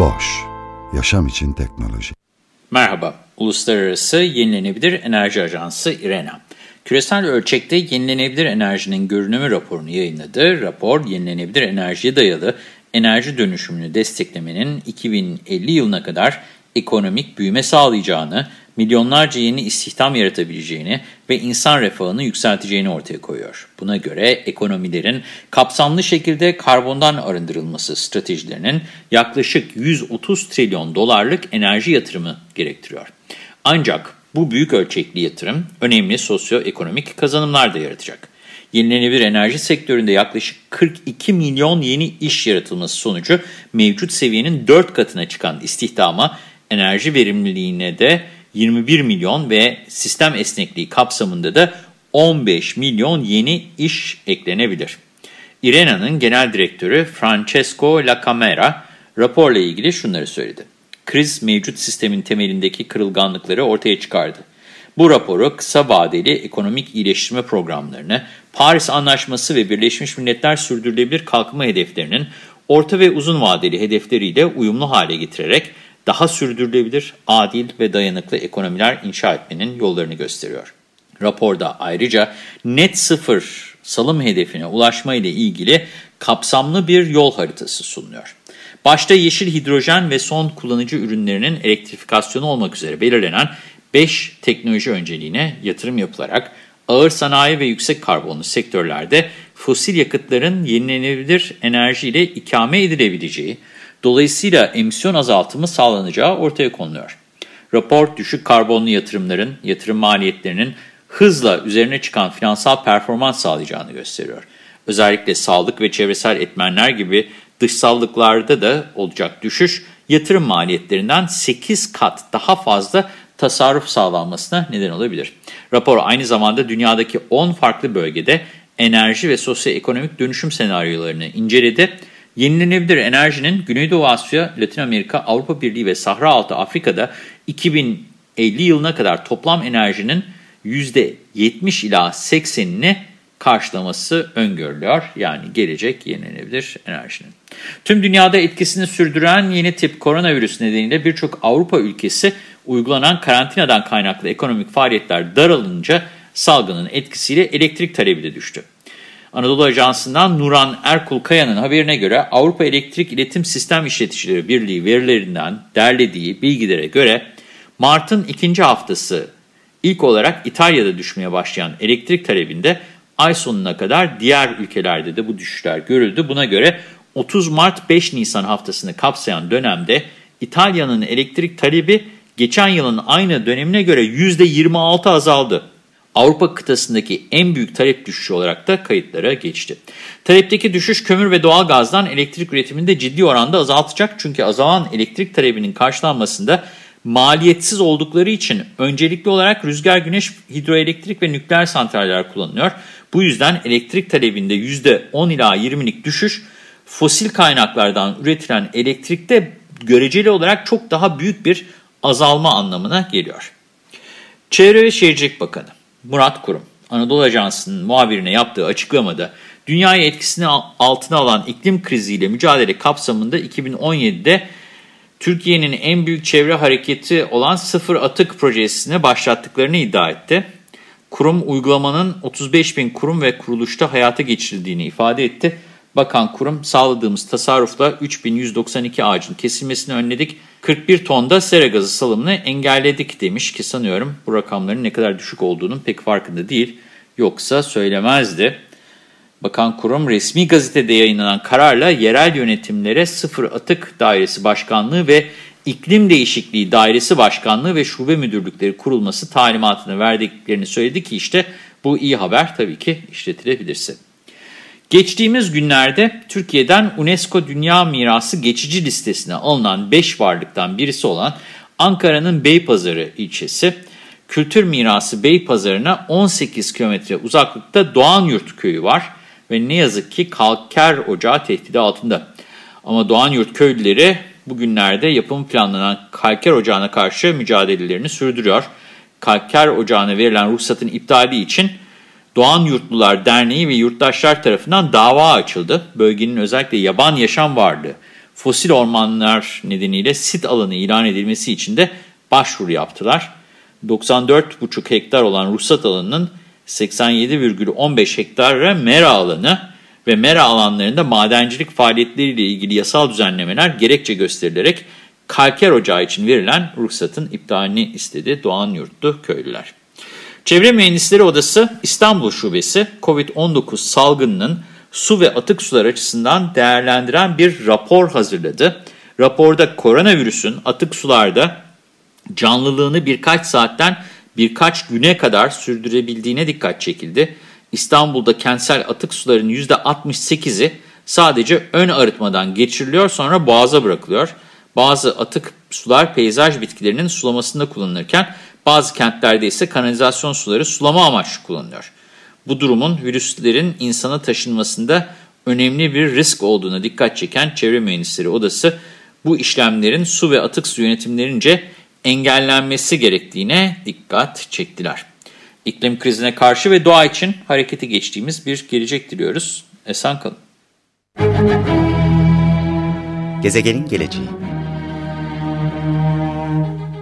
Boş, yaşam için teknoloji. Merhaba, Uluslararası Yenilenebilir Enerji Ajansı İRENA. Küresel ölçekte yenilenebilir enerjinin görünümü raporunu yayınladı. Rapor, yenilenebilir enerjiye dayalı enerji dönüşümünü desteklemenin 2050 yılına kadar ekonomik büyüme sağlayacağını, milyonlarca yeni istihdam yaratabileceğini ve insan refahını yükselteceğini ortaya koyuyor. Buna göre ekonomilerin kapsamlı şekilde karbondan arındırılması stratejilerinin yaklaşık 130 trilyon dolarlık enerji yatırımı gerektiriyor. Ancak bu büyük ölçekli yatırım önemli sosyoekonomik kazanımlar da yaratacak. Yenilenebilir enerji sektöründe yaklaşık 42 milyon yeni iş yaratılması sonucu mevcut seviyenin 4 katına çıkan istihdama, enerji verimliliğine de 21 milyon ve sistem esnekliği kapsamında da 15 milyon yeni iş eklenebilir. İRENA'nın genel direktörü Francesco Lacamera raporla ilgili şunları söyledi. Kriz mevcut sistemin temelindeki kırılganlıkları ortaya çıkardı. Bu raporu kısa vadeli ekonomik iyileştirme programlarını, Paris Anlaşması ve Birleşmiş Milletler Sürdürülebilir Kalkınma Hedeflerinin orta ve uzun vadeli hedefleriyle uyumlu hale getirerek daha sürdürülebilir, adil ve dayanıklı ekonomiler inşa etmenin yollarını gösteriyor. Raporda ayrıca net sıfır salım hedefine ulaşma ile ilgili kapsamlı bir yol haritası sunuyor. Başta yeşil hidrojen ve son kullanıcı ürünlerinin elektrifikasyonu olmak üzere belirlenen 5 teknoloji önceliğine yatırım yapılarak ağır sanayi ve yüksek karbonlu sektörlerde fosil yakıtların yenilenebilir enerjiyle ikame edilebileceği, dolayısıyla emisyon azaltımı sağlanacağı ortaya konuluyor. Rapor düşük karbonlu yatırımların yatırım maliyetlerinin hızla üzerine çıkan finansal performans sağlayacağını gösteriyor. Özellikle sağlık ve çevresel etmenler gibi dışsallıklarda da olacak düşüş yatırım maliyetlerinden 8 kat daha fazla tasarruf sağlanmasına neden olabilir. Rapor aynı zamanda dünyadaki 10 farklı bölgede enerji ve sosyoekonomik dönüşüm senaryolarını inceledi. Yenilenebilir enerjinin Güneydoğu Asya, Latin Amerika, Avrupa Birliği ve Sahra Altı Afrika'da 2050 yılına kadar toplam enerjinin %70 ila 80'ini karşılaması öngörülüyor. Yani gelecek yenilenebilir enerjinin. Tüm dünyada etkisini sürdüren yeni tip koronavirüs nedeniyle birçok Avrupa ülkesi uygulanan karantinadan kaynaklı ekonomik faaliyetler daralınca salgının etkisiyle elektrik talebi de düştü. Anadolu Ajansı'ndan Nuran Erkul Kaya'nın haberine göre Avrupa Elektrik İletim Sistem İşleticileri Birliği verilerinden derlediği bilgilere göre Mart'ın ikinci haftası ilk olarak İtalya'da düşmeye başlayan elektrik talebinde ay sonuna kadar diğer ülkelerde de bu düşüşler görüldü. Buna göre 30 Mart-5 Nisan haftasını kapsayan dönemde İtalya'nın elektrik talebi geçen yılın aynı dönemine göre %26 azaldı. Avrupa kıtasındaki en büyük talep düşüşü olarak da kayıtlara geçti. Talepteki düşüş kömür ve doğal gazdan elektrik üretiminde ciddi oranda azaltacak. Çünkü azalan elektrik talebinin karşılanmasında maliyetsiz oldukları için öncelikli olarak rüzgar, güneş, hidroelektrik ve nükleer santraller kullanılıyor. Bu yüzden elektrik talebinde %10 ila 20'lik düşüş fosil kaynaklardan üretilen elektrikte göreceli olarak çok daha büyük bir azalma anlamına geliyor. Çevre ve Şehircilik Bakanı Murat Kurum, Anadolu Ajansı'nın muhabirine yaptığı açıklamada dünyayı etkisini altına alan iklim kriziyle mücadele kapsamında 2017'de Türkiye'nin en büyük çevre hareketi olan Sıfır Atık Projesi'ne başlattıklarını iddia etti. Kurum uygulamanın 35 bin kurum ve kuruluşta hayata geçirildiğini ifade etti. Bakan kurum sağladığımız tasarrufla 3192 ağacın kesilmesini önledik. 41 tonda sera gazı salımını engelledik demiş ki sanıyorum bu rakamların ne kadar düşük olduğunun pek farkında değil. Yoksa söylemezdi. Bakan kurum resmi gazetede yayınlanan kararla yerel yönetimlere sıfır atık dairesi başkanlığı ve iklim değişikliği dairesi başkanlığı ve şube müdürlükleri kurulması talimatını verdiklerini söyledi ki işte bu iyi haber tabii ki işletilebilirse. Geçtiğimiz günlerde Türkiye'den UNESCO Dünya Mirası geçici listesine alınan 5 varlıktan birisi olan Ankara'nın Beypazarı ilçesi, kültür mirası Beypazarı'na 18 kilometre uzaklıkta Doğanyurt Köyü var ve ne yazık ki kalker ocağı tehdidi altında. Ama Doğanyurt köylüleri bugünlerde yapım planlanan kalker ocağına karşı mücadelelerini sürdürüyor. Kalker ocağına verilen ruhsatın iptali için Doğan Yurtlular Derneği ve yurttaşlar tarafından dava açıldı. Bölgenin özellikle yaban yaşam varlığı, fosil ormanlar nedeniyle sit alanı ilan edilmesi için de başvuru yaptılar. 94,5 hektar olan ruhsat alanının 87,15 hektara mera alanı ve mera alanlarında madencilik faaliyetleriyle ilgili yasal düzenlemeler gerekçe gösterilerek kalker ocağı için verilen ruhsatın iptalini istedi Doğan Yurtlu köylüler. Çevre Mühendisleri Odası İstanbul Şubesi COVID-19 salgınının su ve atık sular açısından değerlendiren bir rapor hazırladı. Raporda koronavirüsün atık sularda canlılığını birkaç saatten birkaç güne kadar sürdürebildiğine dikkat çekildi. İstanbul'da kentsel atık suların %68'i sadece ön arıtmadan geçiriliyor sonra boğaza bırakılıyor. Bazı atık sular peyzaj bitkilerinin sulamasında kullanılırken bazı kentlerde ise kanalizasyon suları sulama amaçlı kullanılıyor. Bu durumun virüslerin insana taşınmasında önemli bir risk olduğuna dikkat çeken Çevre Mühendisleri Odası bu işlemlerin su ve atık su yönetimlerince engellenmesi gerektiğine dikkat çektiler. İklim krizine karşı ve doğa için harekete geçtiğimiz bir gelecek diliyoruz. Esen kalın. Gezegenin geleceği